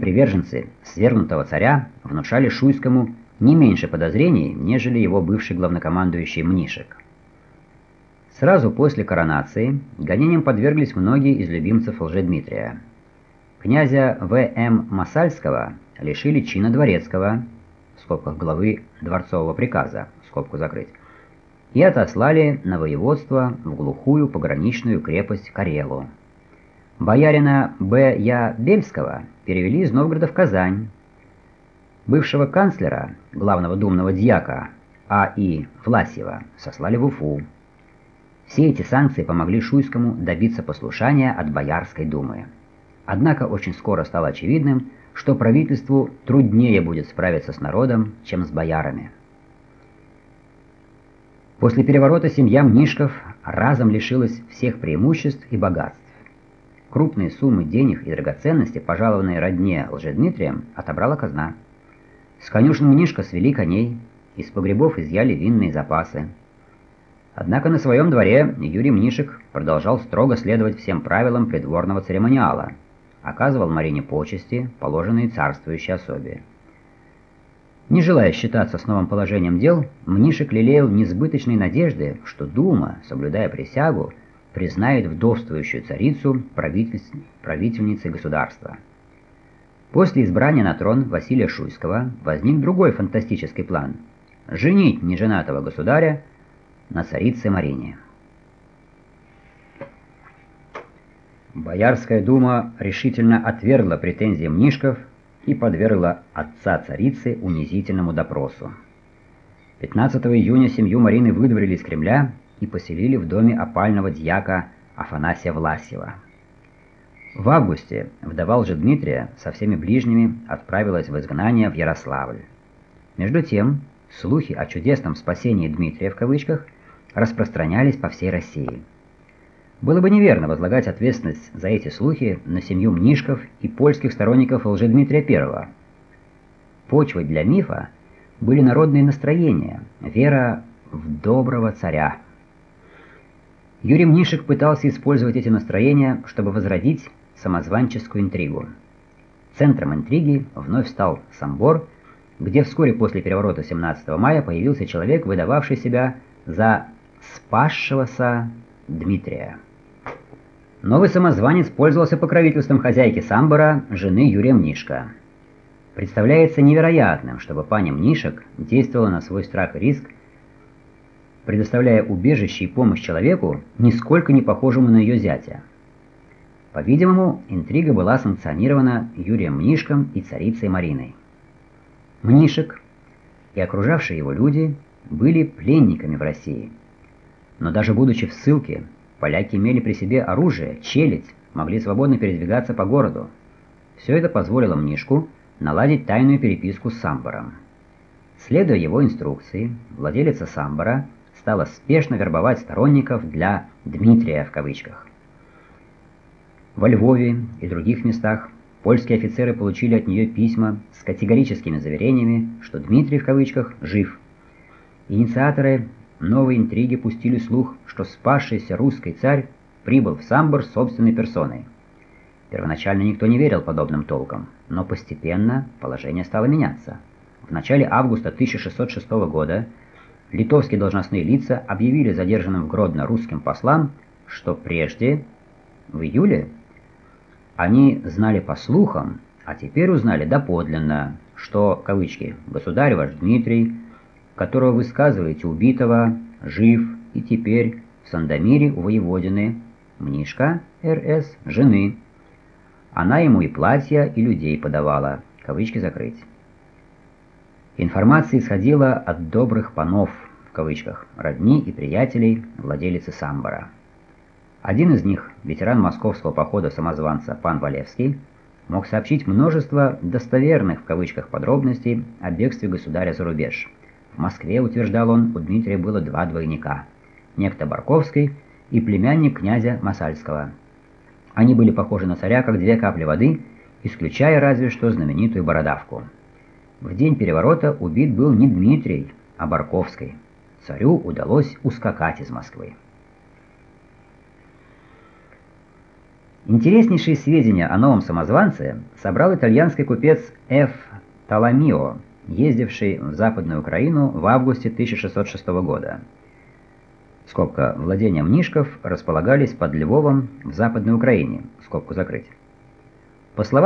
приверженцы свергнутого царя внушали Шуйскому не меньше подозрений, нежели его бывший главнокомандующий Мнишек. Сразу после коронации гонениям подверглись многие из любимцев Лжедмитрия. Князя В.М. Масальского лишили чина дворецкого, в скобках главы дворцового приказа, скобку закрыть, и отослали на воеводство в глухую пограничную крепость Карелу. Боярина Б. Я. Бельского перевели из Новгорода в Казань. Бывшего канцлера, главного думного дьяка А. И. Власьева, сослали в Уфу. Все эти санкции помогли Шуйскому добиться послушания от Боярской думы. Однако очень скоро стало очевидным, что правительству труднее будет справиться с народом, чем с боярами. После переворота семья Мнишков разом лишилась всех преимуществ и богатств. Крупные суммы денег и драгоценностей, пожалованные родне Лжедмитрием, отобрала казна. С конюшен Мнишка свели коней, из погребов изъяли винные запасы. Однако на своем дворе Юрий Мнишек продолжал строго следовать всем правилам придворного церемониала, оказывал Марине почести, положенные царствующей особе. Не желая считаться с новым положением дел, Мнишек лелеял несбыточные надежды, что Дума, соблюдая присягу, признает вдовствующую царицу правительницей государства. После избрания на трон Василия Шуйского возник другой фантастический план – женить неженатого государя на царице Марине. Боярская дума решительно отвергла претензии Мнишков и подвергла отца царицы унизительному допросу. 15 июня семью Марины выдворили из Кремля и поселили в доме опального дьяка Афанасия Власьева. В августе вдова же Дмитрия со всеми ближними отправилась в изгнание в Ярославль. Между тем, слухи о чудесном спасении Дмитрия в кавычках распространялись по всей России. Было бы неверно возлагать ответственность за эти слухи на семью Мнишков и польских сторонников Лжедмитрия I. Почвой для мифа были народные настроения, вера в доброго царя, Юрий Мнишек пытался использовать эти настроения, чтобы возродить самозванческую интригу. Центром интриги вновь стал Самбор, где вскоре после переворота 17 мая появился человек, выдававший себя за спасшегося Дмитрия. Новый самозванец пользовался покровительством хозяйки Самбора, жены Юрия Мнишка. Представляется невероятным, чтобы пани Мнишек действовала на свой страх и риск предоставляя убежище и помощь человеку, нисколько не похожему на ее зятя. По-видимому, интрига была санкционирована Юрием Мнишком и царицей Мариной. Мнишек и окружавшие его люди были пленниками в России. Но даже будучи в ссылке, поляки имели при себе оружие, челядь, могли свободно передвигаться по городу. Все это позволило Мнишку наладить тайную переписку с Самбором. Следуя его инструкции, владелица Самбора – стала спешно вербовать сторонников для «Дмитрия» в кавычках. Во Львове и других местах польские офицеры получили от нее письма с категорическими заверениями, что Дмитрий в кавычках жив. Инициаторы новой интриги пустили слух, что спасшийся русский царь прибыл в Самбор собственной персоной. Первоначально никто не верил подобным толкам, но постепенно положение стало меняться. В начале августа 1606 года литовские должностные лица объявили задержанным в Гродно русским послам, что прежде, в июле, они знали по слухам, а теперь узнали доподлинно, что, кавычки, «государь ваш Дмитрий, которого вы сказываете убитого, жив и теперь в Сандомире у воеводины, Мнишка, РС, жены. Она ему и платья, и людей подавала, кавычки закрыть. Информация исходила от добрых панов, в кавычках, родни и приятелей владелицы Самбора. Один из них, ветеран московского похода самозванца пан Валевский, мог сообщить множество «достоверных» в кавычках подробностей о бегстве государя за рубеж. В Москве, утверждал он, у Дмитрия было два двойника – некто Барковский и племянник князя Масальского. Они были похожи на царя, как две капли воды, исключая разве что знаменитую бородавку. В день переворота убит был не Дмитрий, а Барковский. Царю удалось ускакать из Москвы. Интереснейшие сведения о новом самозванце собрал итальянский купец Ф. Таламио, ездивший в Западную Украину в августе 1606 года. Скобка. Владения Мнишков располагались под Львовом в Западной Украине. Скобку закрыть. По словам